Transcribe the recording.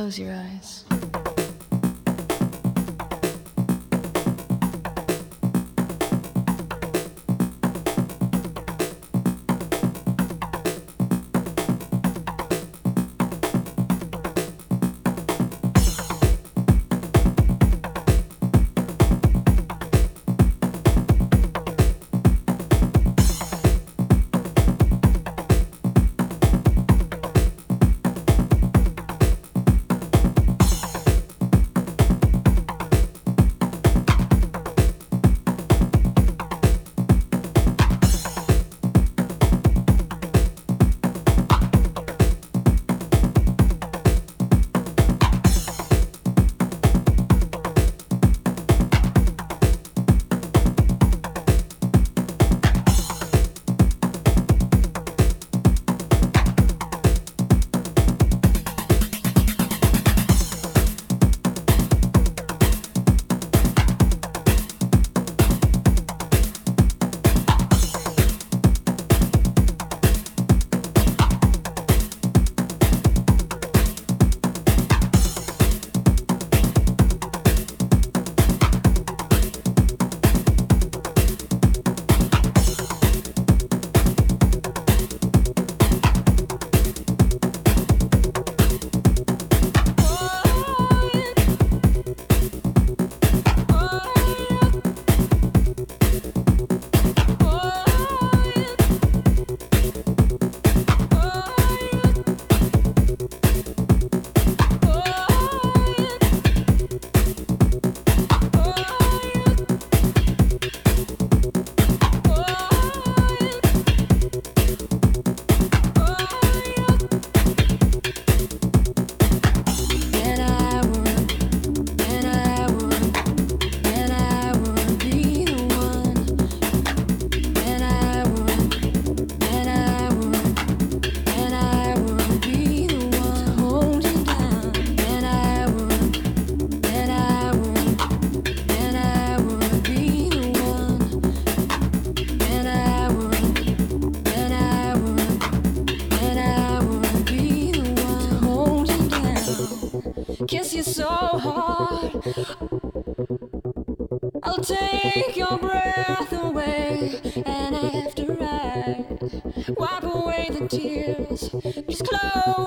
Close your eyes. I'll take your breath away, and after I wipe away the tears, just close.